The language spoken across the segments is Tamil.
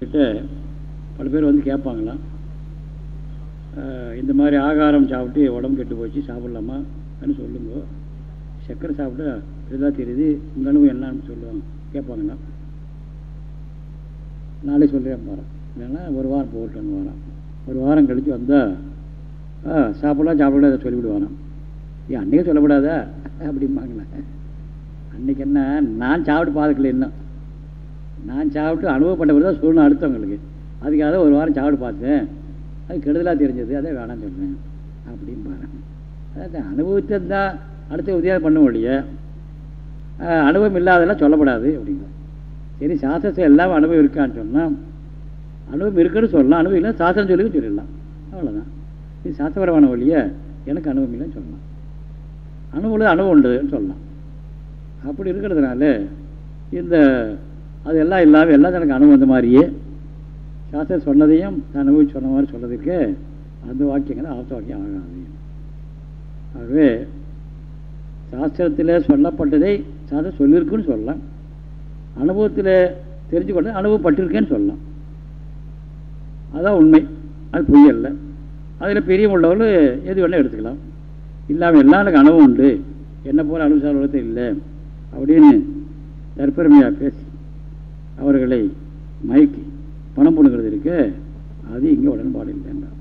கிட்ட பல பேர் வந்து கேட்பாங்களாம். இந்த மாதிரி ஆகாரம் சாப்பிட்டு உடம்பு கெட்டு போச்சு சாப்பிட்லாமா சொல்லுங்க சர்க்கரை சாப்பிட்டா இதுதான் தெரியுது உங்கள் அனுபவம் என்னன்னு சொல்லுவாங்க. கேட்பாங்களாம். நாளே சொல்கிறேன் போகிறேன் இல்லைன்னா ஒரு வாரம் போகட்டுன்னு வரான். ஒரு வாரம் கழித்து வந்தால் சாப்பிடலாம் சாப்பிடலாம் சொல்லிவிடுவானா ஏன் அன்றைக்கே சொல்லப்படாதா? அப்படிம்பாங்களே அன்றைக்கி என்ன நான் சாப்பிட்டு பார்த்துக்கல இன்னும். நான் சாப்பிட்டு அனுபவப்பட்ட தான் சொல்லணும் அடுத்தவங்களுக்கு. அதுக்காக ஒரு வாரம் சாப்பிட்டு பார்த்தேன். அது கெடுதலாக தெரிஞ்சது. அதே வேணாம்னு சொல்கிறேன் அப்படின்னு பாருங்க. அனுபவத்தை அனுபவித்தது தான் அடுத்த உதவியாக பண்ண முடிய அனுபவம் இல்லாதெல்லாம் சொல்லப்படாது அப்படிங்கிற சரி சாஸ்திரத்தை எல்லாம் அனுபவம் இருக்கான்னு சொன்னால் அனுபவம் இருக்குன்னு சொல்லலாம். அனுபவம் இல்லை சாஸ்திரம் சொல்லி சொல்லிடலாம். அவ்வளோதான் இது சாஸ்திரபரமான வழியை எனக்கு அனுபவம் இல்லைன்னு சொல்லலாம். அனுபவம் அனுபவம் உண்டுன்னு சொல்லலாம். அப்படி இருக்கிறதுனால இந்த அது எல்லாம் இல்லாமல் எல்லாம் தனக்கு அனுபவம் மாதிரியே சாஸ்திரம் சொன்னதையும் அனுபவிச்சு சொன்ன மாதிரி சொல்கிறதுக்கு அந்த வாக்கியங்கள் ஆப்த வாக்கியம் ஆகாது. ஆகவே சாஸ்திரத்தில் சொல்லப்பட்டதை சாஸ்திரம் சொல்லியிருக்குன்னு சொல்லலாம். அனுபவத்தில் தெரிஞ்சு கொண்ட அனுபவப்பட்டிருக்கேன்னு சொல்லலாம். அதான் உண்மை. அது பொய்யல்ல அதில் பெரிய உள்ளவர்கள் எது வேணால் எடுத்துக்கலாம். இல்லாமல் எல்லாம் எனக்கு அனுபவம் உண்டு. என்ன போல அனுபவசார உலகத்தை இல்லை. அப்படின்னு தற்பெருமையாக பேசி அவர்களை மயக்கி பணம் பண்ணுங்கிறது இருக்கு. அது இங்கே உடன்பாடு இல்லைன்றான்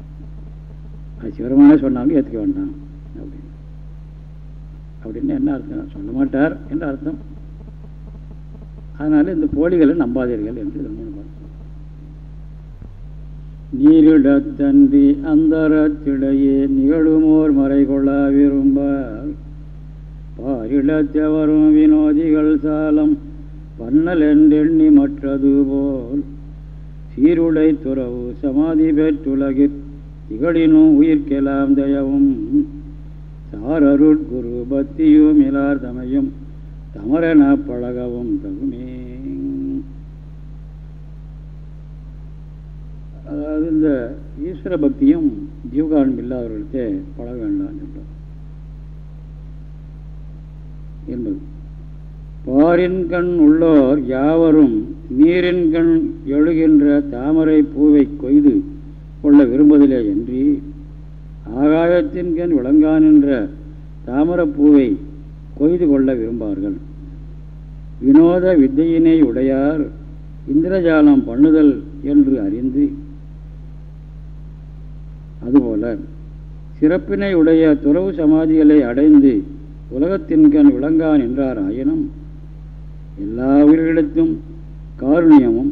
அது சிவரமான சொன்னாலும் ஏற்றுக்க வேண்டாம் அப்படின்னு. அப்படின்னு என்ன அர்த்தம்? சொல்ல மாட்டார் என்ற அர்த்தம். அதனால இந்த போலிகளை நம்பாதீர்கள் என்று மூணு நீரிடத்தன்றி அந்தரத்திடையே நிகழுமோர் மறை கொள்ள விரும்பார். பாரிடத்தவரும் வினோதிகள் சாலம் பன்னல் என்றெண்ணி மற்றது போல் சீருடை துறவு சமாதி பெற்றுலகிற் திகழினும் உயிர்க்கெலாம் தயவும். சாரருட்குரு பக்தியும் இலார் தமையும் தமரன பழகவும் தகுமே அதாவது இந்த ஈஸ்வர பக்தியும் ஜீவகாரணம் இல்லாதவர்களுக்கு பழக வேண்டாம் சொல்றோம் என்பது. பாரின் கண் உள்ளோர் யாவரும் நீரின் கண் எழுகின்ற தாமரை பூவை கொய்து கொள்ள விரும்புவதில்லை என்று ஆகாயத்தின் கண் விளங்கானின்ற தாமரப்பூவை கொய்து கொள்ள விரும்பார்கள். வினோத வித்தையினை உடையார் இந்திரஜாலம் பண்ணுதல் என்று அறிந்து அதுபோல சிறப்பினை உடைய துறவு சமாதிகளை அடைந்து உலகத்தின்கண் விளங்கான் என்றார் ஆயினும் எல்லா உயிர்களிடத்தும் காருண்யமும்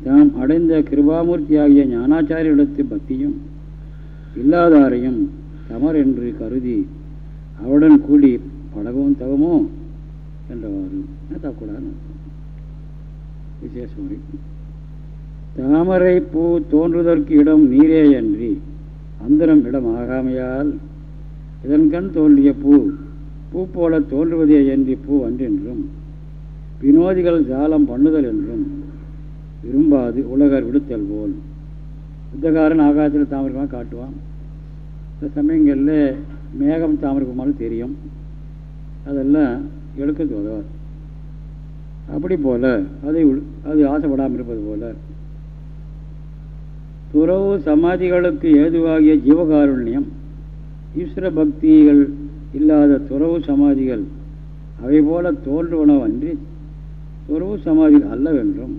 தாம் அடைந்த கிருபாமூர்த்தியாகிய ஞானாச்சாரியிடத்து பக்தியும் இல்லாதாரையும் தமர் என்று கருதி அவருடன் கூடி பழகவும் தவமோ என்றவாறு. தக்கூடாது விசேஷமுறை தாமரை பூ தோன்றுவதற்கு இடம் நீரே அன்றி அந்தரம் இடம் ஆகாமையால் இதன்கண் தோன்றிய பூ பூ போல தோன்றுவதே என்று பூ அன்றென்றும் வினோதிகள் ஜாலம் பண்ணுதல் என்றும் விரும்பாது உலகர் விடுத்தல் போல். யுத்தகாரன் ஆகாயத்தில் தாமரமாக காட்டுவான். சில சமயங்களில் மேகம் தாமரமாலும் தெரியும். அதெல்லாம் எடுக்கிறது உதவாது அப்படி போல அதை அது ஆசைப்படாமல் இருப்பது போல. துறவு சமாதிகளுக்கு ஏதுவாகிய ஜீவகாருண்யம் ஈஸ்வர பக்திகள் இல்லாத துறவு சமாதிகள் அவை போல தோன்றுவனவன்றி துறவு சமாதிகள் அல்லவென்றும்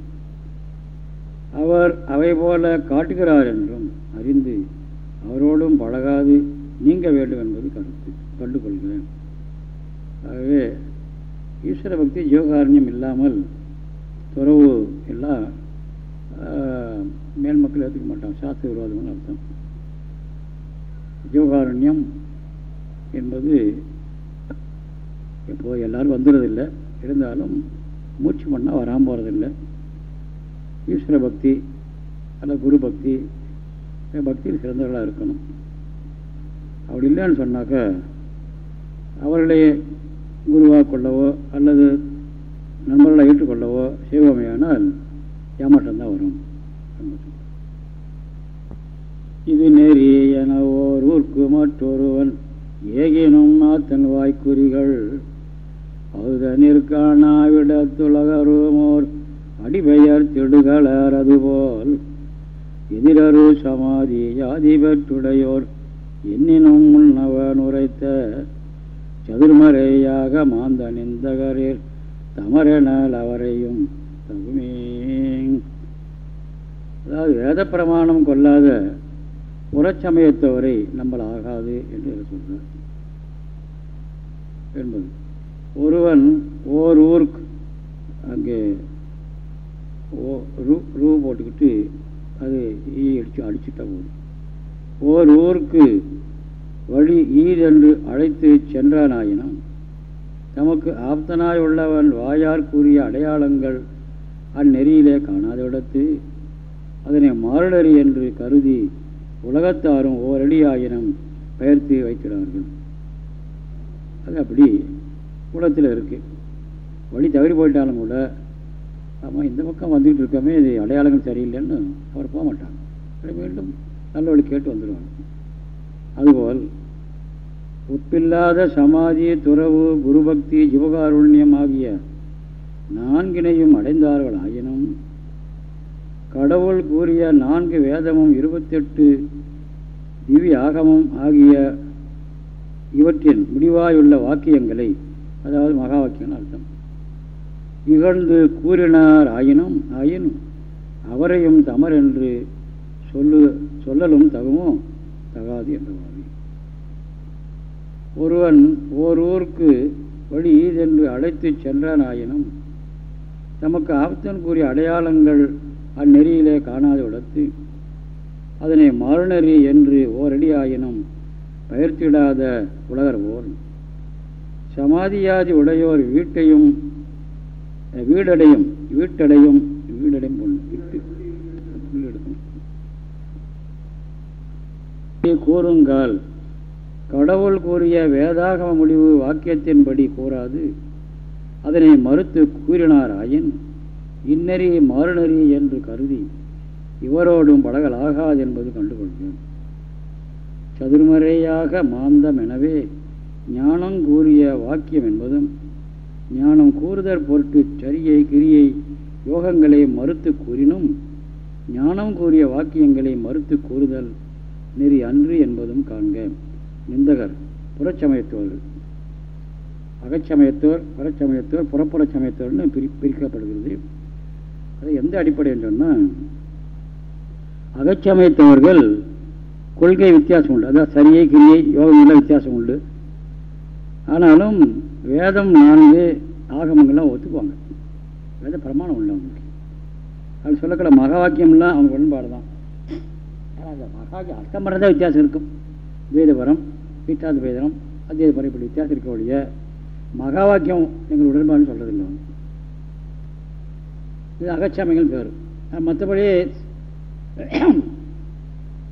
அவர் அவை போல காட்டுகிறார் என்றும் அறிந்து அவரோடும் பழகாது நீங்க வேண்டும் என்பது கருத்து. கண்டுகொள்கிறேன். ஆகவே ஈஸ்வர பக்தி ஜீவகாரண்யம் இல்லாமல் துறவு எல்லாம் மேல் மக்கள் ஏற்றுக்க மாட்டான் சாஸ்திர விரோதம்னு அர்த்தம். ஜீவகாரண்யம் என்பது எப்போது எல்லோரும் வந்துடுறதில்லை இருந்தாலும் மூச்சு பண்ணால் வராமல் போகிறதில்லை ஈஸ்வர பக்தி அல்ல குரு பக்தி பக்தியில் சிறந்தவர்களாக இருக்கணும். அப்படி இல்லைன்னு சொன்னாக்க அவர்களை குருவாக கொள்ளவோ அல்லது நண்பர்களை ஏற்றுக்கொள்ளவோ செய்வோமையானால் ஏமாற்றம்தான் வரும். இது நெறி என ஓர் ஊர்க்கு மற்றொருவன் ஏகினும் நாத்தன் வாய்க்குறிகள். அதுதனிற்கானாவிடத்துலகருமோர் அடிபெயர் திடுகளர் அதுபோல். எதிரரு சமாதி ஜாதி பெற்றுடையோர் எண்ணினும் முன்னவன் உரைத்த சதுர்மறையாக மாந்த நிந்தகரில் தமரெனல் அவரையும் தகுமே அதாவது வேத பிரமாணம் கொள்ளாத புறச்சமயத்தவரை நம்மள் ஆகாது என்று சொல்கிறார் என்பது. ஒருவன் ஓர் ஊருக்கு அங்கே ஓ ரூ ரூ போட்டுக்கிட்டு அது ஈ அடிச்சு அடிச்சுட்டா போதும். ஓர் ஊருக்கு வழி ஈதென்று அழைத்து சென்றானாயினும் தமக்கு ஆப்தனாய் உள்ளவன் வாயார் கூறிய அடையாளங்கள் அந்நெறியிலே காணாத இடத்து அதனை மாறுடறி என்று கருதி உலகத்தாரும் ஓரடியாயினம் பெயர்த்து வைக்கிறார்கள் அது அப்படி குளத்தில் இருக்குது வழி தவறி போயிட்டாலும் கூட ஆமாம் இந்த பக்கம் வந்துக்கிட்டு இருக்கோமே இது அடையாளங்கள் சரியில்லைன்னு அவர் போக மாட்டாங்க. அப்படி மீண்டும் நல்ல வழி கேட்டு வந்துடுவாங்க. அதுபோல் ஒப்பில்லாத சமாதி துறவு குருபக்தி ஜீவகாருண்யம் ஆகிய நான்கினையும் அடைந்தார்கள் ஆயினும் கடவுள் கூறிய நான்கு வேதமும் இருபத்தெட்டு திவ்ய ஆகிய இவற்றின் முடிவாயுள்ள வாக்கியங்களை அதாவது மகா வாக்கியம்னு அர்த்தம். இகழ்ந்து கூறினார் ஆயினும் ஆயினும் அவரையும் தமர் என்று சொல்லு சொல்லலும் தகுமோ? தகாது என்றவாறு ஒருவன் ஓர் ஊருக்கு வழி ஈதென்று அழைத்து சென்றான் ஆயினும் தமக்கு ஆபத்தன் கூறிய அடையாளங்கள் அந்நெறியிலே காணாத இடத்து அதனை மறுநெறி என்று ஓரடியாயினும் பயிர்த்திடாத உலகர் போல். சமாதியாதி உடையோர் வீட்டையும் வீடடையும் வீட்டடையும் வீடடையும் வீட்டு விட்டு கூறுங்கால் கடவுள் கூறிய வேதாகம முடிவு வாக்கியத்தின்படி கூறாது. அதனை மறுத்து கூறினாராயின் இன்னறி மாறுநெறி என்று கருதி இவரோடும் பழகலாகாது என்பது கண்டுகொள்வேன். சதுர்மறையாக மாந்தம் எனவே ஞானம் கூறிய வாக்கியம் என்பதும் ஞானம் கூறுதற் பொருட்டு சரியை கிரியை யோகங்களை மறுத்து கூறினும் ஞானம் கூறிய வாக்கியங்களை மறுத்து கூறுதல் நெறி அன்று என்பதும் காண்க. நிந்தகர் புறச்சமயத்தோர்கள். அகச்சமயத்தோர் புறச்சமயத்தோர் புறப்புற சமயத்தோர்னு பிரி பிரிக்கப்படுகிறது. அது எந்த அடிப்படைன்னு சொன்னால் அகச்சமயத்தவர்கள் கொள்கை வித்தியாசம் உண்டு. அதாவது சரியை கிரியை யோகங்களில் வித்தியாசம் உண்டு. ஆனாலும் வேதம் நான்கு ஆகமங்கள்லாம் ஒத்துக்குவாங்க. வேத பிரமாணம் உள்ள அவங்களுக்கு. அது சொல்லக்கூட மகா வாக்கியம்லாம் அவங்க உடன்பாடு தான் அந்த மகாக்கியம் அர்த்தம் பண்ணுறதே வித்தியாசம் இருக்கும். வேதபரம் வீட்டாந்த வேதனம் அத்தியபரம் இப்படி வித்தியாசம் இருக்க ஒழிய மகா வாக்கியம் எங்கள் உடன்பாடுன்னு சொல்கிறதில்லை அவங்க இது அகச்சாமிகள் பேர். மற்றபடி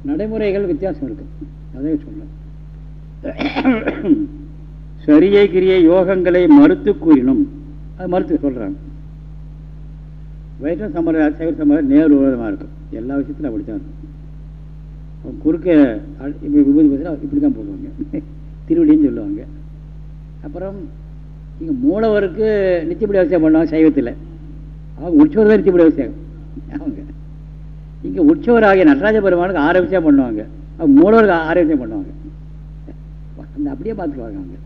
நடைமுறைகள் வித்தியாசம் இருக்குது அதே சொல்ல சரியை கிரிய யோகங்களை மறுத்து கூறினும். அது மறுத்து சொல்கிறாங்க வைஷ்ணவ சம்பிரதாய சைவ சம்பிரதாயம் நேர் விரோதமாக இருக்கும் எல்லா விஷயத்திலும் அப்படி தான் இருக்கும் அவங்க குறுக்க இப்படி விபூதி பேசுகிறா இப்படி தான் போடுவாங்க. திருவடின்னு சொல்லுவாங்க. அப்புறம் இங்கே மூலவருக்கு நிச்சயப்படி அவசியம் பண்ணுவாங்க சைவத்தில். அவங்க உற்சவர் தான் நிச்சயப்படி அவசியம் அவங்க. இங்கே உற்சவர் ஆகிய நடராஜ பெருமானுக்கு ஆரோக்கியம் பண்ணுவாங்க. அவங்க மூலவருக்கு ஆரோக்கியம் பண்ணுவாங்க. அந்த அப்படியே பார்த்துக்குவாங்க அவங்க.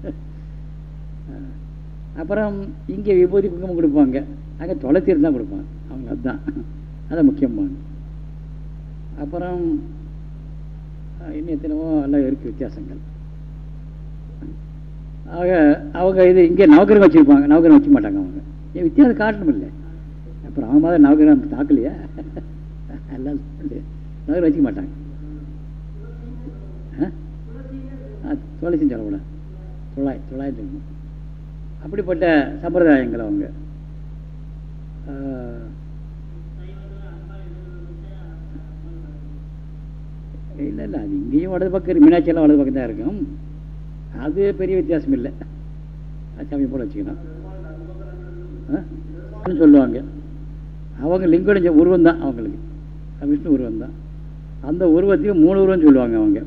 அப்புறம் இங்கே விபூதி குங்குமம் கொடுப்பாங்க. அங்கே தொலைத்தீர் தான் கொடுப்பாங்க. அவங்க அதுதான் அதை முக்கியமானது அப்புறம் இன்னும் எத்தனவோ எல்லாம் இருக்குது வித்தியாசங்கள். ஆக அவங்க இது இங்கே நவகிரம் வச்சுருப்பாங்க. நவகிரகம் வச்சுக்க மாட்டாங்க அவங்க. ஏன் வித்தியாசம் காட்டணும் இல்லை. அப்புறம் அவங்க மாதிரி நவகிரகம் தாக்கலையா? எல்லாம் நவகிரம் வச்சுக்க மாட்டாங்க. துளசின்னு சொல்லக்கூடாது தொள்ளாய் தொள்ளாயிரத்தி சொல்லணும் அப்படிப்பட்ட சம்பிரதாயங்கள் அவங்க. இல்லை இல்லை அது இங்கேயும் வலது பக்கம் மீனாட்சியெல்லாம் வலது பக்கம் தான் இருக்கும். அது பெரிய வித்தியாசம் இல்லை. சாமி போல வச்சுக்கணும். சொல்லுவாங்க. அவங்க லிங்கோட உருவம் தான் அவங்களுக்கு. விஷ்ணு உருவம் தான் அந்த உருவத்தையும் மூணு உருவம் சொல்லுவாங்க அவங்க.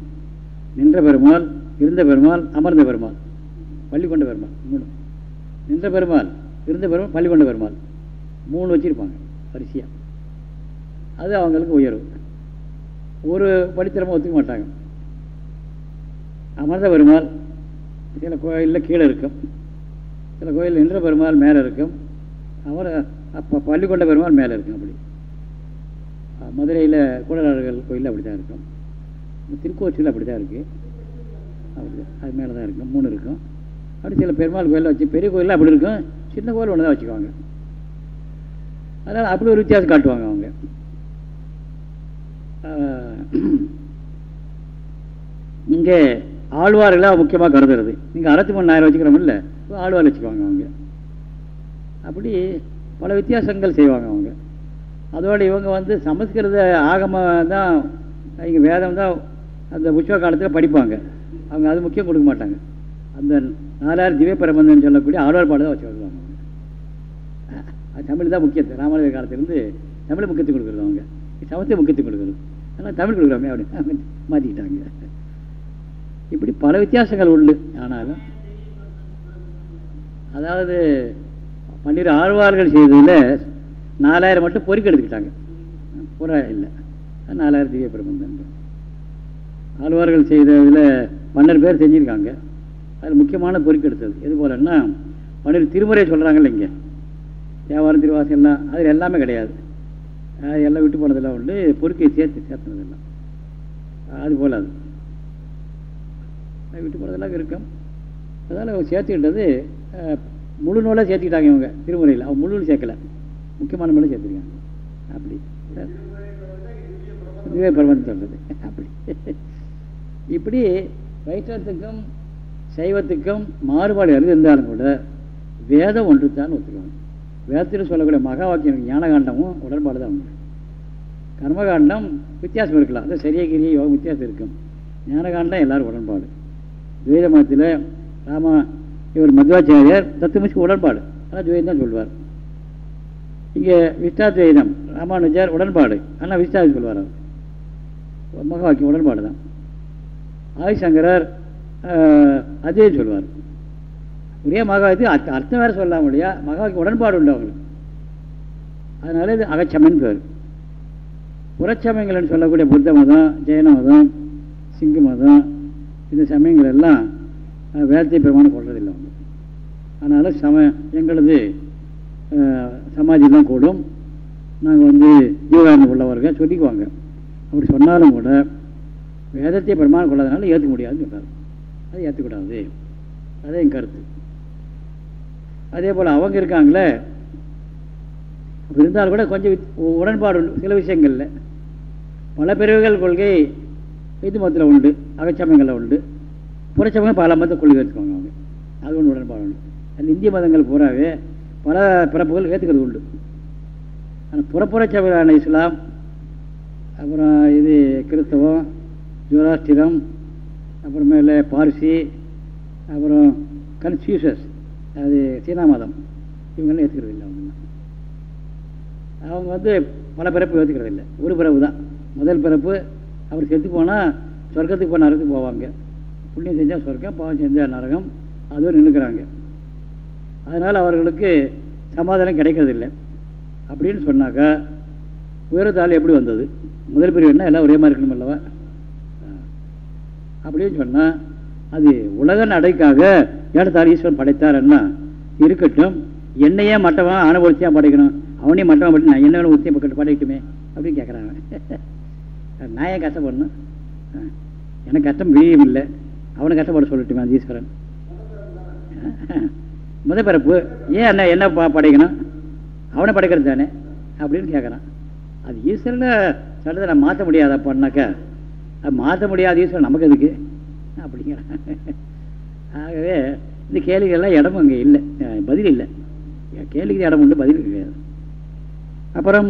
நின்ற பெருமாள் இருந்த பெருமாள் அமர்ந்த பெருமாள். பள்ளிக்கொண்ட பெருமாள் மூணு. நின்ற பெருமாள் இருந்த பெருமாள் பள்ளிக்கொண்ட பெருமாள். மூணு வச்சுருப்பாங்க வரிசையாக அது அவங்களுக்கு உயர்வு. ஒரு படித்திரமும் ஒத்துக்க மாட்டாங்க. அமர்ந்த பெருமாள் சில கோயிலில் கீழே இருக்கும். சில கோயில் நின்ற பெருமாள் மேலே இருக்கும். அவர் அப்போ பள்ளிக்கொண்ட பெருமாள் மேலே இருக்கும் அப்படி. மதுரையில் கூடலாளர்கள் கோயிலில் அப்படி தான் இருக்கும். திருக்கோச்சியில் அப்படி தான் இருக்குது அப்படி அது மேலே தான் இருக்கும் மூணு இருக்கும். அப்படி சில பெருமாள் கோயிலில் வச்சு பெரிய கோயிலில் அப்படி இருக்கும். சின்ன கோயில் ஒன்று தான் வச்சுக்குவாங்க. அதனால் அப்படி ஒரு வித்தியாசம் காட்டுவாங்க அவங்க. இங்கே ஆழ்வார்களாக முக்கியமாக கருதுறது. நீங்கள் அறுபத்தி மூணாயிரம் வச்சுக்கிறோம் இல்லை. ஆழ்வார் வச்சுக்குவாங்க அவங்க. அப்படி பல வித்தியாசங்கள் செய்வாங்க அவங்க. அதோடு இவங்க வந்து சமஸ்கிருத ஆகம தான் இங்கே வேதம் தான் அந்த உச்சவ காலத்தில் படிப்பாங்க. அவங்க அது முக்கியம் கொடுக்க மாட்டாங்க. அந்த நாலாயிரம் திவ்ய பிரபந்தம் சொல்லக்கூடிய ஆழ்வார் பாடு தான் வச்சு வருவாங்க அது தமிழ் தான் முக்கியத்துவம். ராமானுஜர் காலத்திலேருந்து தமிழ் முக்கியத்துவம் கொடுக்குறது அவங்க. சமத்தை முக்கியத்துவம் கொடுக்குறது. ஆனால் தமிழ் கொடுக்குறோமே அப்படி மாற்றிக்கிட்டாங்க இப்படி பல வித்தியாசங்கள் உண்டு. ஆனாலும் அதாவது பன்னிரு ஆழ்வார்கள் செய்ததில் நாலாயிரம் மட்டும் பொறுக்கி எடுத்துக்கிட்டாங்க. புற இல்லை. நாலாயிரம் திவ்ய பிரபந்தம் ஆழ்வார்கள் செய்ததில் பன்னெண்டு பேர் செஞ்சுருக்காங்க அதில் முக்கியமான பொறுக்கி எடுத்தது. எது போலன்னா பன்னெண்டு திருமுறை சொல்கிறாங்கல்ல இங்கே. வியாபாரம் திருவாசம் எல்லாம் அதில் எல்லாமே கிடையாது. எல்லாம் விட்டு போனதெல்லாம் உண்டு பொறுக்கை சேர்த்து சேர்த்துனதெல்லாம். அது போல் அது. விட்டு போனதெல்லாம் இருக்கும் அதனால் சேர்த்துக்கிட்டது முழு நூலாக சேர்த்துக்கிட்டாங்க இவங்க திருமுறையில். அவங்க முழு சேர்க்கலை. முக்கியமான மேலே சேர்த்துருக்காங்க. அப்படி. இதுவே பிரபந்தம் சொல்கிறது அப்படி. இப்படி வைஷ்ணவத்துக்கும் சைவத்துக்கும் மாறுபாடு இருந்தாலும் கூட வேதம் ஒன்று தான் ஒத்துக்கணும். வேதத்தில் சொல்லக்கூடிய மகா வாக்கியம் ஞானகாண்டமும் உடன்பாடு தான் உண்டு. கர்மகாண்டம் வித்தியாசம் இருக்கலாம். அது சரியகிரி யோகம் வித்தியாசம் இருக்கும். ஞானகாண்டம் எல்லாரும் உடன்பாடு. துவைத மதத்தில் ராமா இவர் மத்வாச்சாரியர் தத்துவமிச்சு உடன்பாடு. ஆனால் துவைதம் தான் சொல்வார். இங்கே விஷ்டாத்வைதம் ராமானுஜர் உடன்பாடு. ஆனால் விஷ்டாதி சொல்வார் அவர். மகா வாக்கியம் உடன்பாடு தான். ஆதிசங்கரர் அதே சொல்லுவார் ஒரே மகாவாக்கி அர்த்தம் வேறு சொல்லலாம் இல்லையா? மகாவாக்கியம் உடன்பாடு உண்டு அவங்களுக்கு. அதனால இது அகச்சமன் பேர். புறச்சமயங்கள்னு சொல்லக்கூடிய புத்த மதம் ஜெயன மதம் சிங்கு மதம் இந்த சமயங்கள் எல்லாம் வேதத்தை பிரமாணம் கொள்றதில்லை அவங்க. அதனால் சம எங்களது சமாஜம் தான் கூடும். நாங்கள் வந்து ஜீவகாரணம் உள்ளவர்கள் சொல்லிக்குவாங்க. அப்படி சொன்னாலும் கூட வேதத்தை பிரமாணம் கொள்ளாதனால ஏற்றுக்க முடியாதுன்னு சொல்கிறார் அது ஏற்றுக்கூடாது அதே என் கருத்து. அதே போல் அவங்க இருக்காங்களே இருந்தாலும் கூட கொஞ்சம் உடன்பாடு உண்டு. சில விஷயங்களில். பல பிரிவுகள் கொள்கை இது மதத்தில் உண்டு அகச்சமயங்களில் உண்டு. புறச்சமயம் பல மத கொள்கை வச்சுக்கோங்க அவங்க. அது ஒன்று உடன்பாடு உண்டு. அந்த இந்திய மதங்கள் பூராவே பல பிறப்புகள் ஏற்றுக்கிறது உண்டு. ஆனால் புறப்புறச்சமையான இஸ்லாம் அப்புறம் இது கிறிஸ்தவம் ஜோராஸ்டிரம் அப்புறமேல பார்சி அப்புறம் கன்ஃபியூசஸ் அது சீனா மதம். இவங்கெல்லாம் ஏற்றுக்கிறது இல்லை அவங்க அவங்க வந்து பல பிறப்பு ஏற்றுக்கிறது இல்லை ஒரு பிறப்பு தான். முதல் பிறப்பு அவர் செத்து போனால் சொர்க்கத்துக்கு போய் நரகத்துக்கு போவாங்க. புண்ணியம் செஞ்சால் சொர்க்கம் பாவம் செஞ்சால் நரகம். அதுவும் நின்றுக்கிறாங்க அதனால் அவர்களுக்கு சமாதானம் கிடைக்கிறது இல்லை அப்படின்னு சொன்னாக்கா உயரத்தால் எப்படி வந்தது? முதல் பிரிவு என்ன? எல்லாம் ஒரே மாதிரி இருக்கணும் அல்லவா அப்படின்னு சொன்னால் அது உலக நடைக்காக ஏடத்தால் ஈஸ்வரன் படைத்தாருன்னா இருக்கட்டும். என்னையே மட்டவன் அனுபவிச்சியாக படைக்கணும். அவனையும் மட்டவன் படி நான் என்ன உத்தியம் பக்கத்து படைக்கட்டுமே அப்படின்னு கேட்குறாங்க நான் ஏன் கஷ்டப்படணும்? எனக்கு கஷ்டம் வீரியம் இல்லை. அவனை கஷ்டப்பட சொல்லட்டுமே அந்த ஈஸ்வரன். முத பிறப்பு ஏன் என்ன என்ன படைக்கணும்? அவனை படைக்கிறது தானே? அப்படின்னு கேட்குறான் அது ஈஸ்வரனை சட்டத்தை நான் மாற்ற முடியாதப்பான்னாக்கா மாற்ற முடியாத ஈஸ்வரன் நமக்கு எதுக்கு அப்படிங்கிற. ஆகவே இந்த கேள்விகள்லாம் இடமும் அங்கே இல்லை. பதில் இல்லை. கேள்விக்கு இடம் உண்டு பதில் கிடையாது. அப்புறம்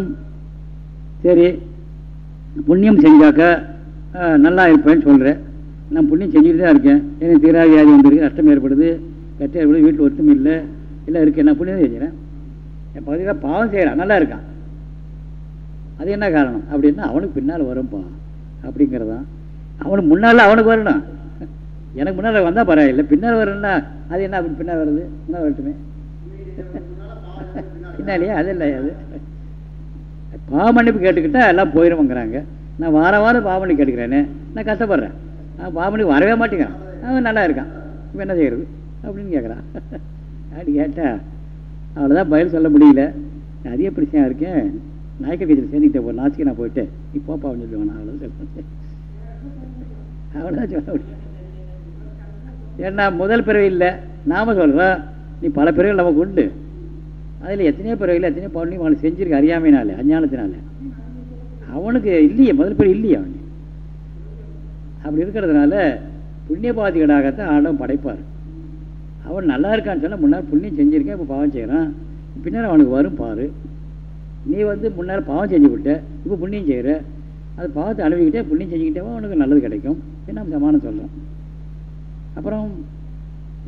சரி புண்ணியம் செஞ்சாக்க நல்லா இருப்பேன்னு சொல்கிறேன் நான் புண்ணியம் செஞ்சுட்டு தான் இருக்கேன். எனக்கு தீரா வியாதி வந்திருக்கு நஷ்டம் ஏற்படுது. கஷ்டம் ஏற்படுது வீட்டில் ஒருத்தம் இல்லை. இல்லை இருக்கேன் நான் புண்ணியம் செஞ்சுறேன் என் பகுதியில் பாவம் செய்கிறான் நல்லா இருக்கான். அது என்ன காரணம்? அப்படின்னா அவனுக்கு பின்னால் வரும்பான் அப்படிங்கிறதான் அவனுக்கு முன்னால் அவனுக்கு வரணும். எனக்கு முன்னால் வந்தால் பரவாயில்லை. பின்னால் வரணும்னா அது என்ன அப்படி பின்னால் வருது? முன்னால் வரட்டுமே. பின்னாலேயே? அது இல்லை அது? பாவமன்னிப்பு கேட்டுக்கிட்டா எல்லாம் போயிடுவோங்கிறாங்க நான் வார வாரம் பாவமணி கேட்டுக்கிறேனே. நான் கஷ்டப்படுறேன். அவன் பாவமணிக்கு வரவே மாட்டேங்கிறான். அவன் நல்லா இருக்கான். இப்போ என்ன செய்கிறது அப்படின்னு கேட்குறான் அப்படி கேட்டா அவ்வளோதான் பதில் சொல்ல முடியல. நான் அதிக பிரச்சனையாக இருக்கேன். நாயக்க வீதியில் சேர்ந்துக்கிட்டே ஒரு நாசிக்கு நான் போயிட்டு இப்போ பாவம் சொல்லுவேன் நான் அவ்வளோதான் சொல்லுவேன் அவ்வளோதான் சொல்ல முடியும். ஏன்னா முதல் பிறவி இல்லை. நாம சொல்கிறோம் நீ பல பிறவிகள் நமக்கு உண்டு. அதில் எத்தனையோ பிறவியில் எத்தனையோ பவுன்லையும் அவனுக்கு செஞ்சிருக்கு அறியாமையினால அஞ்ஞானத்தினால. அவனுக்கு இல்லையே முதல் பிறகு இல்லையே அவனு அப்படி இருக்கிறதுனால புண்ணிய ஆடம் படைப்பார். அவன் நல்லா இருக்கான்னு சொன்னால் முன்னாள் புண்ணியம் செஞ்சுருக்கேன் இப்போ பாவம் செய்கிறான் பின்னர் அவனுக்கு வரும் பாரு. நீ வந்து முன்னால் பாவம் செஞ்சு விட்ட இப்போ புண்ணியம் செய்கிற அது பாவத்தை அனுபவிக்கிட்டே புண்ணியம் செஞ்சுக்கிட்டே உனக்கு நல்லது கிடைக்கும். நம்ம சமானம் சொல்கிறோம் அப்புறம்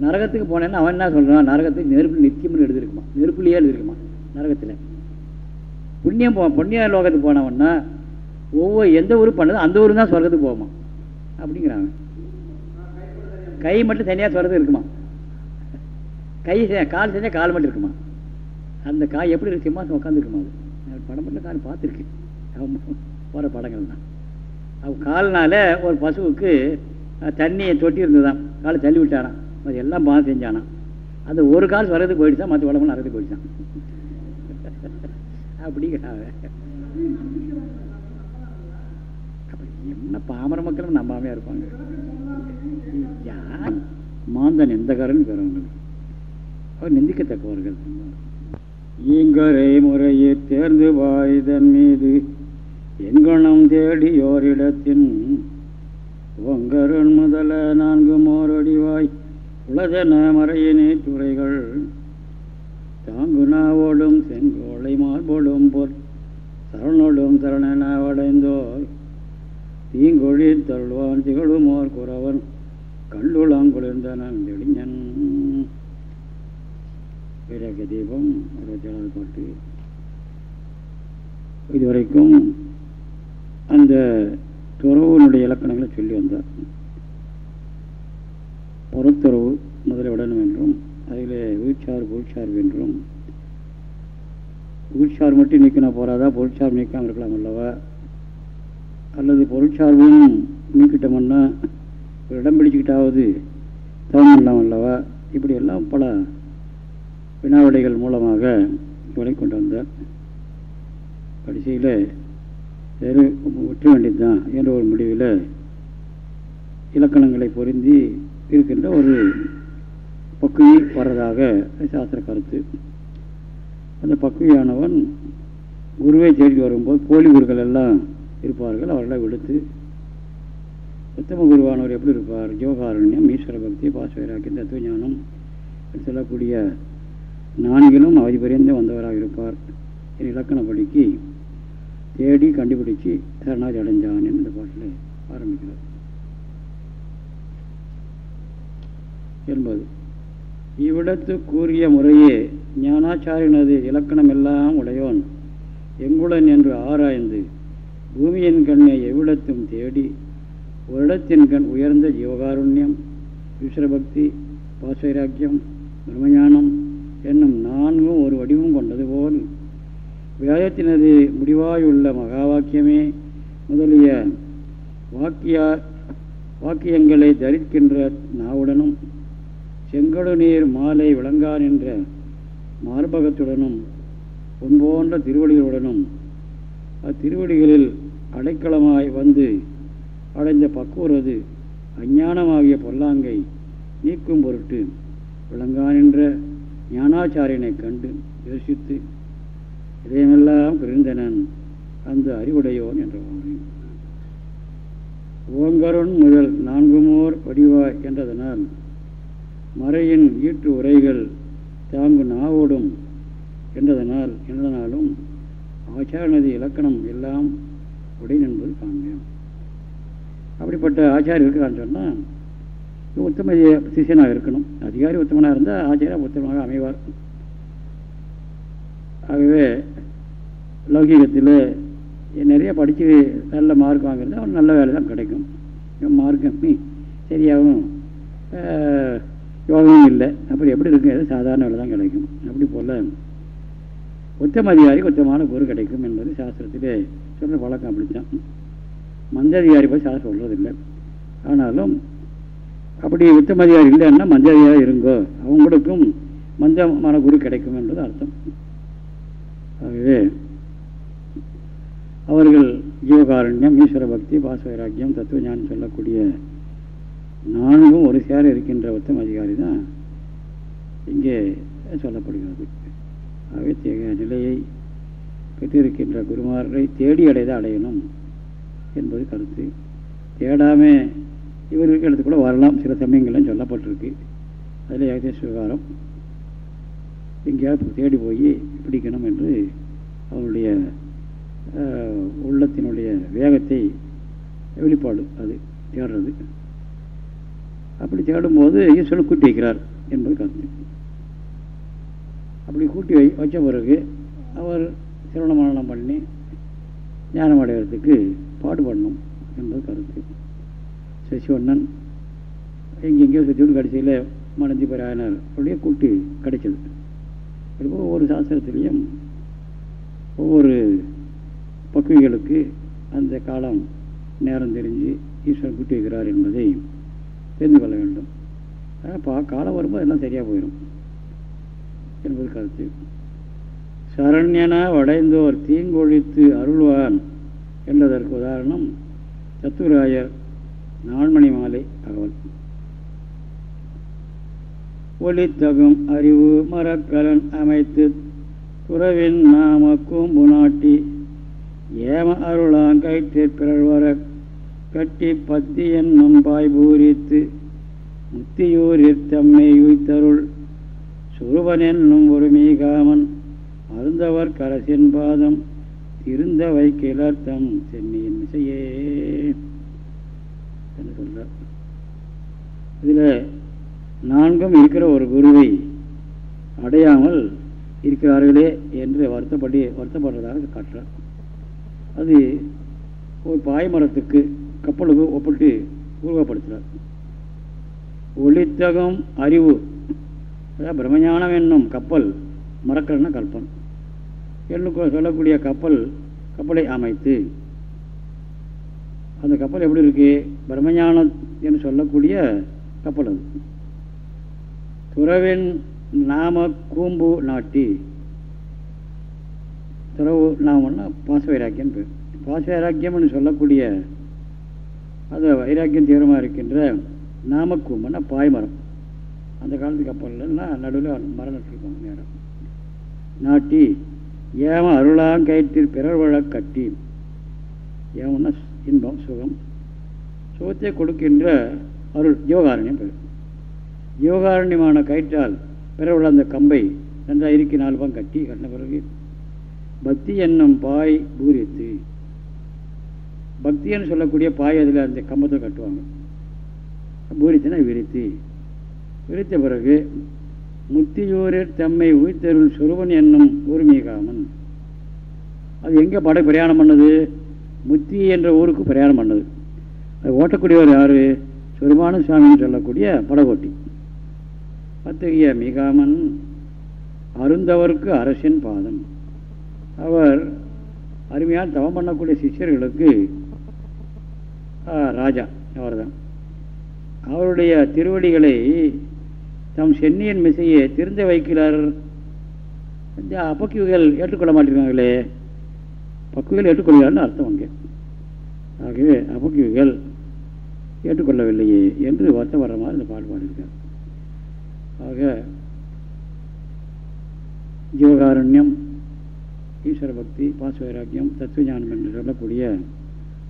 நரகத்துக்கு போனேன்னா அவன் என்ன சொல்கிறான் நரகத்துக்கு நெருப்பு நித்தியம்னு எழுதிருக்குமா நெருப்புலையே எழுதிருக்குமா நரகத்தில். புண்ணியம் போ புண்ணிய லோகத்துக்கு போனவன்னா ஒவ்வொரு எந்த ஊர் பண்ணதோ அந்த ஊர் தான் சொர்க்கத்துக்கு போகுமா? அப்படிங்கிறாங்க. கை மட்டும் தனியாக சொர்றது இருக்குமா? கை கால் செஞ்சால் கால் மட்டும் இருக்குமா? அந்த காய் எப்படி இருக்குமா? உட்காந்துருக்குமா அது? படம் மட்டும் பார்த்துருக்கேன். பார்த்துருக்கு போகிற படங்கள் தான் அவன் கால்னால ஒரு பசுவுக்கு தண்ணியை தொட்டி இருந்ததான் காலை தள்ளி விட்டானான் அது எல்லாம் பாதம் செஞ்சானான் அது ஒரு கால் வரது போயிடுச்சான் மற்ற உடம்பு நடந்து போயிடுச்சான் அப்படிங்கிறாங்க. அப்படி என்ன பாமர மக்களும் நம்பாமையா இருப்பாங்க? மாந்தன் மாந்தன் காரன்னு பெறவங்க அவர் நிந்திக்கத்தக்கவர்கள். ஈங்கரை முறையே தேர்ந்து வாய்தன் மீது எங்கனம் தேடியோரிடத்தின் ஒங்கருண் முதல நான்கு மோரடிவாய் உலதன மறையினே துறைகள். தாங்குனாவோடும் செங்கோலை மார்போடும் பொற் சரணோடும் சரணனாவடைந்தோர் தீங்கொழி தருள்வான் திகழுமோர் குறவன் கண்டுளாங்குளிர்ந்தனன் குளிர்ந்தனன் வீரக தீபம் அறுபத்தேழாவது பாட்டு. இதுவரைக்கும் அந்த துறவுனுடைய இலக்கணங்களை சொல்லி வந்தார். பொறுத்துறவு முதலிடணும் என்றும் அதில் உயிர்ச்சார் பொருட்சார்பு என்றும் உயிர்ச்சார் மட்டும் நீக்கினா போகிறாதா பொருட்சார் நீக்காமல் இருக்கலாம் அல்லவா? அல்லது பொருட்சார்பும் நீக்கிட்டோம்னா ஒரு இடம் பிடிச்சிக்கிட்டாவது தவம் இல்லாமல் அல்லவா? இப்படி எல்லாம் பல வினாவிடைகள் மூலமாக விலை கொண்டு வந்தார் கடைசியில் சரி ஒற்ற வேண்டியதுதான் என்ற ஒரு முடிவில் இலக்கணங்களை பொருந்தி இருக்கின்ற ஒரு பக்குவி வர்றதாக சாஸ்திர கருத்து. அந்த பக்குவியானவன் குருவை தேடி வரும்போது போலி குருக்கள் எல்லாம் இருப்பார்கள் அவர்களை விடுத்து. உத்தம குருவானவர் எப்படி இருப்பார்? ஜோகாரண்யம் ஈஸ்வர பக்தி பாசவராக்கி தத்துவ ஞானம் சொல்லக்கூடிய நான்கிலும் அவதிபரிந்து வந்தவராக இருப்பார். என் இலக்கணப்படிக்கு தேடி கண்டுபிடிச்சு சரணாதி அடைஞ்சான் இந்த பாட்டில் ஆரம்பிக்கிறார். என்பது. இவ்விடத்து கூறிய முறையே ஞானாச்சாரியனது இலக்கணம் எல்லாம் உடையோன் எங்குடன் என்று ஆராய்ந்து பூமியின் கண்ணை எவ்விடத்தும் தேடி ஒரு இடத்தின் கண் உயர்ந்த ஜீவகாருண்யம் ஈஸ்வரபக்தி பாசைராக்கியம் பிரம்மஞானம் என்னும் நான்கும் ஒரு வடிவம் கொண்டது போல். வேதத்தினது முடிவாயுள்ள மகா வாக்கியமே முதலிய வாக்கியா வாக்கியங்களை தரிக்கின்ற நாவுடனும் செங்கடு நீர் மாலை விளங்கான் என்ற மார்பகத்துடனும் பொன்போன்ற திருவடிகளுடனும் அத்திருவடிகளில் அடைக்கலமாய் வந்து அடைந்த பக்குவரது அஞ்ஞானமாகிய பொல்லாங்கை நீக்கும் பொருட்டு விளங்கான் என்ற ஞானாச்சாரியனை கண்டு யோசித்து இதையெல்லாம் பிரிந்தனன் அந்த அறிவுடையோன் என்றவாறு. ஓங்கருண் முதல் நான்குமோர் வடிவாய் என்றதனால் மறையின் ஈட்டு உரைகள் தாங்கு நாவோடும் என்றதனால் என்றதனாலும் ஆச்சாரநதி இலக்கணம் எல்லாம் உடை என்பது காண்க அப்படிப்பட்ட ஆச்சாரம் இருக்கிறான்னு சொன்னால் உத்தம சிஷியனாக இருக்கணும். அதிகாரி உத்தமனாக இருந்தால் ஆச்சாரியாக உத்தமனாக அமைவார். ஆகவே லௌகீகத்தில் நிறைய படித்து நல்ல மார்க் வாங்குறது அவன் நல்ல வேலை தான் கிடைக்கும் மார்க் கம்மி சரியாகவும் யோகமும் இல்லை. அப்படி எப்படி இருக்கும்? எது சாதாரண வேலை தான் கிடைக்கும். அப்படி போல் உத்தம அதிகாரிக்கு உத்தமான குரு கிடைக்கும் என்பது சாஸ்திரத்திலே சொல்கிற பழக்கம் அப்படித்தான். மந்த அதிகாரி போய் சாஸ்திரம் சொல்கிறதில்லை ஆனாலும் அப்படி உத்தம அதிகாரி இல்லைன்னா மந்த இருங்கோ. அவங்களுக்கும் மந்தமான குரு கிடைக்கும் என்பது அர்த்தம். ஆகவே அவர்கள் ஜீவகாரண்யம் ஈஸ்வர பக்தி பாசவைராக்கியம் தத்துவ ஞானம் சொல்லக்கூடிய நான்கும் ஒரு சேர இருக்கின்ற உத்தம அதிகாரி தான் இங்கே சொல்லப்படுகிறது. ஆகவே நிலையை பெற்றிருக்கின்ற குருமாரை தேடி அடைத அடையணும் என்பது கருத்து. தேடாமல் இவருக்கு எடுத்து கூட வரலாம். சில சமயங்கள்லாம் சொல்லப்பட்டிருக்கு. அதில் ஏகதேச விவகாரம். எங்கேயாவது தேடி போய் பிடிக்கணும் என்று அவனுடைய உள்ளத்தினுடைய வேகத்தை வெளிப்பாடு அது தேடுறது. அப்படி தேடும்போது ஈஸ்வரன் கூட்டி வைக்கிறார் என்பது கருத்து. அப்படி கூட்டி வை வச்ச பிறகு அவர் திருமண மரணம் பண்ணி ஞானம் அடைகிறதுக்கு பாடுபடணும் என்பது கருத்து. சசிவண்ணன் எங்கெங்கேயோ சுற்றி கடைசியில் மனஞ்சி பராயனர் அப்படியே கூட்டு கிடைச்சது. அதுபோல் ஒவ்வொரு சாஸ்திரத்துலேயும் ஒவ்வொரு பக்குவிகளுக்கு அந்த காலம் நேரம் தெரிஞ்சு ஈஸ்வரன் கூட்டி வைக்கிறார் என்பதை தெரிந்து கொள்ள வேண்டும். ஆனால் பா காலம் வரும்போது எல்லாம் சரியாக போயிடும் என்பது கருத்து. சரண்யன வடைந்தோர் தீங்கொழித்து அருள்வான் என்பதற்கு உதாரணம் சத்துராயர் நான்மணி மாலை தகவல். ஒளித்தகும் அறிவு மரக்கலன் அமைத்து துறவின் நாம கூம்பு நாட்டி ஏம அருளாங்கயிற்றிற் பிறழ்வர கட்டி பத்தி என்னும் பாய் பூரித்து முத்தியூரிற் தம்மை உய்த்தருள். சுருவன் என்னும் ஒரு மீகாமன் அருந்தவர் கரசின் பாதம் திருந்த வைக்கிலர்த்தம் சென்னியின் இசையே. என்று சொல்றார் இதில் நான்கும் இருக்கிற ஒரு குருவை அடையாமல் இருக்கிறார்களே என்று வருத்தப்படி வருத்தப்படுறதாக காட்டுறார். அது ஒரு பாய்மரத்துக்கு கப்பலுக்கு ஒப்பிட்டு உருவப்படுத்துகிறார் ஒளித்தகம் அறிவு. அதாவது பிரம்மஞானம் என்னும் கப்பல் மறக்கலன்னா கல்பன் என்று சொல்லக்கூடிய கப்பல் கப்பலை அமைத்து அந்த கப்பல் எப்படி இருக்கு? பிரம்மஞானம் என்று சொல்லக்கூடிய கப்பல் அது. துறவின் நாம கூம்பு நாட்டி. துறவு நாமன்னா பாச வைராக்கியம் பேர். பாச வைராக்கியம்னு சொல்லக்கூடிய அது வைராக்கியம் தீவிரமாக இருக்கின்ற நாமக்கூம்புன்னா பாய்மரம் அந்த காலத்து கப்பல்லாம் நடுவில் மரம் நட்டுருப்பாங்க நேரம். நாட்டி ஏம அருளாங்கயிற்றில் பிறர் வழ கட்டி. ஏமன்னா இன்பம் சுகம். சுகத்தை கொடுக்கின்ற அருள் ஜீவகாரண்யம் பேர். ஜீவகாரண்யமான கயிற்றால் பிறவுள்ள அந்த கம்பை நன்றாக இருக்கி நாலு பக்கம் கட்டி கட்டின பிறகு பக்தி என்னும் பாய் பூரித்து. பக்தின்னு சொல்லக்கூடிய பாய் அதில் அந்த கம்பத்தை கட்டுவாங்க. பூரித்துனா விரித்து. விரித்த பிறகு முத்தியூரில் தம்மை உயிர்த்தருள் சுருவன் என்னும் ஊர்மீகாமன் அது எங்கே படை பிரயாணம் பண்ணது? முத்தி என்ற ஊருக்கு பிரயாணம் பண்ணது. அது ஓட்டக்கூடியவர் யார்? சுருமான சுவாமின்னு சொல்லக்கூடிய படகோட்டி. அத்தகைய மிகாமன் அருந்தவருக்கு அரசின் பாதம் அவர் அருமையாக தவம் பண்ணக்கூடிய சிஷ்யர்களுக்கு ஆ, ராஜா அவர்தான். அவருடைய திருவடிகளை தம் சென்னியின் மிசையை திருந்த வைக்கிறார். அப்பக்கிகள் ஏற்றுக்கொள்ள மாட்டேங்கிறாங்களே பக்குவிகள் ஏற்றுக்கொள்கிறார்னு அர்த்தம் அங்கே. ஆகவே அபக்குவிகள் ஏற்றுக்கொள்ளவில்லையே என்று வருத்தம் வர்ற மாதிரி இந்த பாட்டு பாடியிருக்கார் ஆக ஜீவகாருண்யம் ஈஸ்வர பக்தி பாசவைராக்கியம் தத்துவஞானம் என்று சொல்லக்கூடிய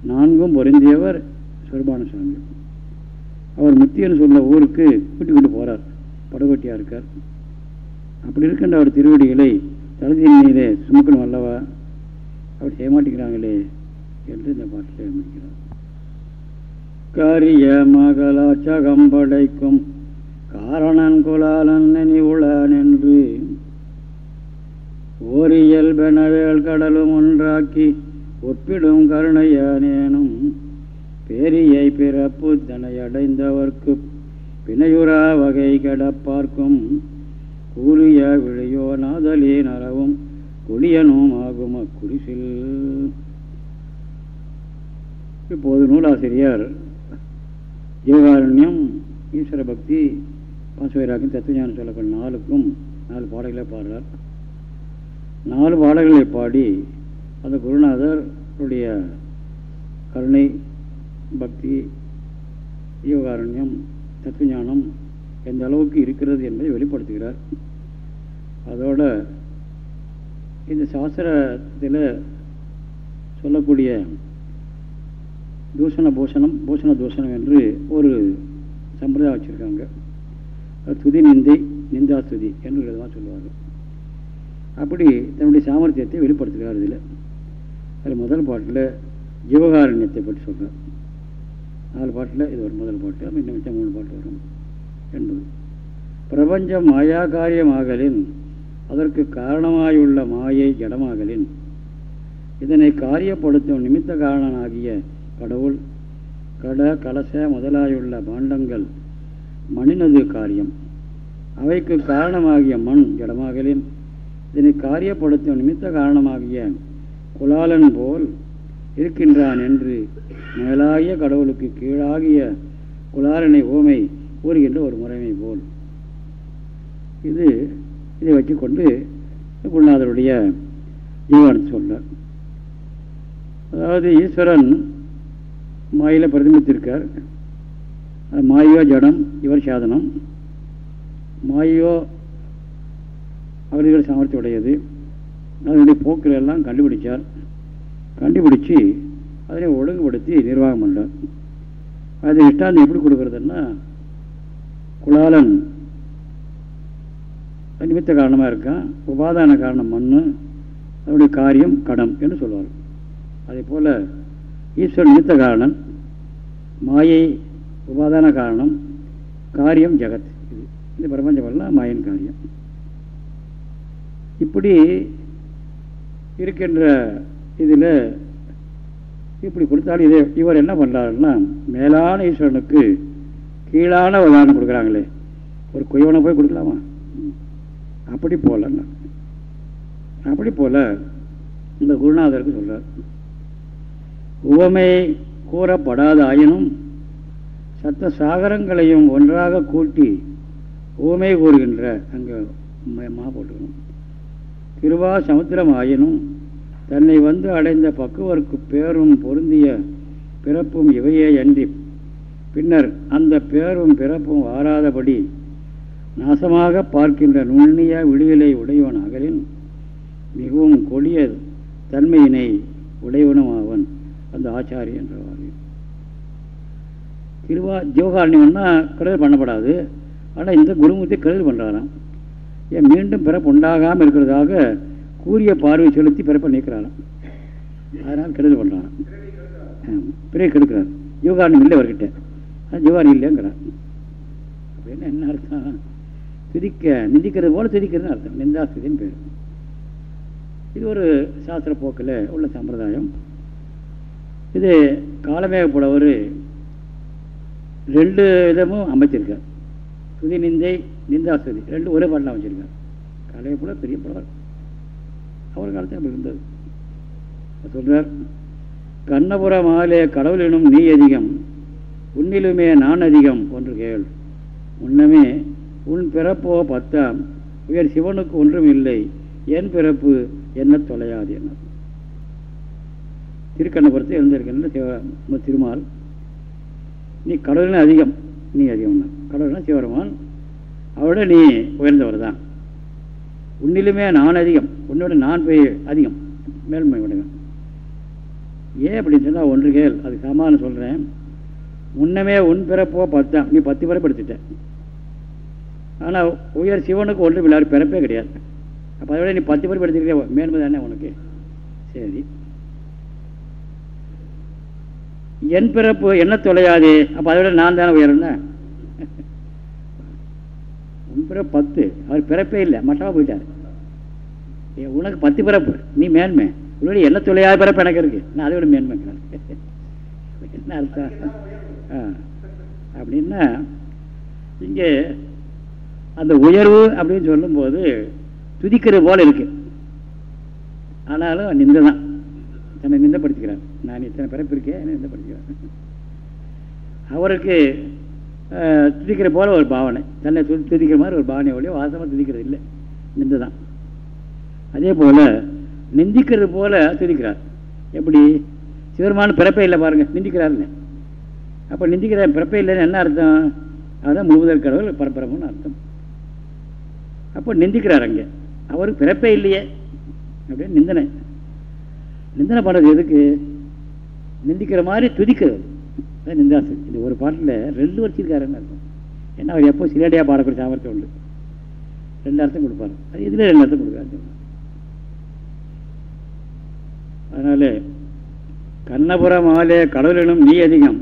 நான்கும் பொருந்தியவர் சுரபான சுவாமி. அவர் முத்தியன்னு சொல்ல ஊருக்கு கூட்டிக் கொண்டு போகிறார் படுகொட்டியாக இருக்கார். அப்படி இருக்கின்ற அவர் திருவடிகளை தலத்தின் சுமக்கணும் அல்லவா? அப்படி செய்ய மாட்டேங்கிறாங்களே என்று இந்த பாட்டில் அமைக்கிறார் கரிய மகளாச்சகம் படைக்கும் காரணன் குலாலன் நினைவுளான் என்று ஓரியல் பெனவேல் கடலும் ஒன்றாக்கி ஒப்பிடும் கருணையானேனும் பேரியை பிறப்பு தனை அடைந்தவர்க்கு பிணையுறா வகை கடப்பார்க்கும் கூறிய விழியோ நாதலே நரவும் ஒளியனும் ஆகும் அக்குடிசில் இப்போது நூலாசிரியர் ஜீவகாரண்யம் ஈஸ்வர பக்தி பசுவராக்கும் தத்துவஞானம் சொல்லக்கூடிய நாளுக்கும் நாலு பாடல்களை பாடுறார். நாலு பாடல்களை பாடி அந்த குருநாதருடைய கருணை பக்தி ஜீவகாரண்யம் தத்துவஞானம் எந்த அளவுக்கு இருக்கிறது என்பதை வெளிப்படுத்துகிறார். அதோட இந்த சாஸ்திரத்தில் சொல்லக்கூடிய தூஷண பூஷணம் பூஷண தூஷணம் என்று ஒரு சம்பிரதாயம் வச்சுருக்காங்க. துதி நிந்தை நிந்தா துதி என்று விதமாக சொல்லுவாங்க. அப்படி தன்னுடைய சாமர்த்தியத்தை வெளிப்படுத்துகிறார் இதில். அதில் முதல் பாட்டில் ஜீவகாரண்யத்தை பற்றி சொல்கிறார் நாலு பாட்டில் இது ஒரு முதல் பாட்டு இன்னும் மிச்சம் மூணு பாட்டு வரும். என்பது. பிரபஞ்சம் மாயா காரியமாகலின் அதற்கு காரணமாயுள்ள மாயை ஜடமாகலின். இதனை காரியப்படுத்தும் நிமித்த காரணனாகிய கடவுள் கட கலச முதலாயுள்ள பாண்டங்கள் மணினது காரியம். அவைக்கு காரணமாகிய மண் ஜடமாகலின். இதனை காரியப்படுத்தும் நிமித்த காரணமாகிய குலாலன் போல் இருக்கின்றான் என்று மேலாகிய கடவுளுக்கு கீழாகிய குலாலனை ஓமை கூறுகின்ற ஒரு முறைமை போல். இது இதை வச்சுக்கொண்டு குருநாதருடைய ஜீவனத்தை சொல்றார். அதாவது ஈஸ்வரன் மாயில பிரதிபித்திருக்கார் மாயோ ஜடம் இவர் சாதனம். மாயோ அவர்கள் சாமர்த்தியம் உடையது அதனுடைய போக்கில் எல்லாம் கண்டுபிடிச்சார். கண்டுபிடிச்சு அதனை ஒழுங்குபடுத்தி நிர்வாகம் பண்ணார் அது இஷ்டாந்தம் எப்படி கொடுக்கறதுன்னா குலாலன் நிமித்த காரணமாக இருக்கான் உபாதான காரணம் மண் அதனுடைய காரியம் கடம் என்று சொல்லுவார் அதே போல் ஈஸ்வரன் நிமித்த காரணம் மாயை உபாதான காரணம் காரியம் ஜெகத். இது இந்த பிரபஞ்சமெல்லாம் மாயின் காரியம். இப்படி இருக்கின்ற இதில் இப்படி கொடுத்தாலும் இதே இவர் என்ன பண்ணுறாருன்னா மேலான ஈஸ்வரனுக்கு கீழான ஒரு கொடுக்குறாங்களே. ஒரு குயவனை போய் கொடுக்கலாமா? அப்படி போகலன்னா அப்படி போல இந்த குருநாதருக்கு சொல்கிறார் உவமை கூறப்படாத ஆயினும் சத்த சாகரங்களையும் ஒன்றாக கூட்டி உவமை கூறுகின்ற அங்கே மா போட்டுக்கணும். திருவா சமுத்திரம் ஆயினும் தன்னை வந்து அடைந்த பக்குவருக்கு பேரும் பொருந்திய பிறப்பும் இவையே அன்றி. பின்னர் அந்த பேரும் பிறப்பும் வாராதபடி நாசமாக பார்க்கின்ற நுண்ணிய விடியலை உடையவன் அகலின் மிகவும் கொடிய தன்மையினை உடையவனும் அவன் அந்த ஆச்சாரி என்றவாறு. திருவா ஜீவகாரணியம்னா கடல் பண்ணப்படாது. ஆனால் இந்த குருமூர்த்தி கடல் பண்ணுறாராம் ஏன் மீண்டும் பிறப்பு உண்டாகாமல் இருக்கிறதாக கூறிய பார்வை செலுத்தி பிறப்பை நீக்கிறாராம். அதனால் கெடுதல் பண்ணுறாராம் பிறகு கெடுக்கிறார். ஜீவகாரண்யம் இல்லை அவர்கிட்ட. அது இல்லைங்கிறார். அப்படின்னு என்ன அர்த்தம்? துதிக்க நிந்திக்கிறது போல துதிக்கிறதுன்னு அர்த்தம். நிந்தாஸ்துதின்னு பேர். இது ஒரு சாஸ்திர போக்கில் உள்ள சம்பிரதாயம். இது காலமேக புலவர் ரெண்டு விதமும் அமைச்சிருக்கார். துதி நிந்தை நிந்தாஸ்துதி ரெண்டு ஒரே பாட்டில் அமைச்சிருக்கார். காலமே போல பெரிய புலவர். அவர் காலத்தில் அப்படி இருந்தது. சொல்றார் கண்ணபுர மாலே கடவுள் எனும் நீ அதிகம் உன்னிலுமே நான் அதிகம் ஒன்று கேள். முன்னமே உன் பிறப்போ பத்தாம். உயர் சிவனுக்கு ஒன்றும் இல்லை. என் பிறப்பு என்ன தொலையாது என்ன திருக்கண்ணபுரத்தை எழுந்திருக்கின்ற சிவ திருமால் நீ கடவுளின் அதிகம். நீ அதிகம் கடவுள்னா சிவருமான் அவரோட நீ உயர்ந்தவர் தான். உன்னிலுமே நான் அதிகம். உன்னோட நான் போய் அதிகம். மேல்மை உடையவன் ஏன் அப்படின்னு சொன்னால் ஒன்று கேள். அது சமாதானம் சொல்கிறேன் முன்னமே உன் பிறப்போ பத்தாம். நீ பத்து பிறப்பு எடுத்துட்டேன் ஆனால் உயர் சிவனுக்கு ஒன்றும் இல்லாத பிறப்பே கிடையாது. அப்போ அதை விட நீ பத்து பிறப்பு எடுத்துக்கிட்டே மேன்மை தானே உனக்கு? சரி. என் பிறப்பு என்ன தொலையாது? அப்போ அதை விட நான் தானே உயர்ந்தேன் உன் பிறப்பு பத்து. அவர் பிறப்பே இல்லை. மட்டமாக போயிட்டார். உனக்கு பத்து பிறப்பு. நீ மேன்மை. உன்னோட என்ன தொலையாத பிறப்பு எனக்கு இருக்குது நான் அதை விட மேன்மை என்ன அர்த்தம்? அப்படின்னா இங்கே அந்த உயர்வு அப்படின்னு சொல்லும்போது துதிக்கிறது போல இருக்கு. ஆனாலும் நிந்தை தான் தன்னை நிந்தப்படுத்திக்கிறார் நான் இத்தனை பிறப்பு இருக்கேன் நிந்தப்படுத்திக்கிறார் அவருக்கு துதிக்கிற போல ஒரு பாவனை. தன்னை துதி துதிக்கிற மாதிரி ஒரு பாவனை ஒழிய வாசமாக துதிக்கிறது இல்லை. நிந்தை தான் அதே போல் நிந்திக்கிறது போல துதிக்கிறார். எப்படி? சிவருமான பிறப்பே இல்லை பாருங்க நிந்திக்கிறாருங்க அப்போ நிந்திக்கிற பிறப்பே இல்லைன்னு என்ன அர்த்தம்? அதுதான் முழுவதற்கு கடவுள் பரபரப்புன்னு அர்த்தம். அப்போ நிந்திக்கிறார் அங்கே. அவருக்கு பிறப்பே இல்லையே. அப்படின்னு நிந்தனை. நிந்தனை பண்ணுறது எதுக்கு? நிந்திக்கிற மாதிரி துதிக்கிறது. நிந்தாசு நிந்தாசன் இந்த ஒரு பாட்டில் ரெண்டு வச்சிருக்காருன்னு அர்த்தம். ஏன்னா அவர் எப்போ சிலேடியாக பாடக்கூடிய சாமர்த்தியம் உண்டு. ரெண்டு அர்த்தம் கொடுப்பாரு. அது இதில் ரெண்டு அர்த்தம் கொடுக்குறாரு அதனால கண்ணபுரம் ஆலே கடவுளினும் நீ அதிகம்.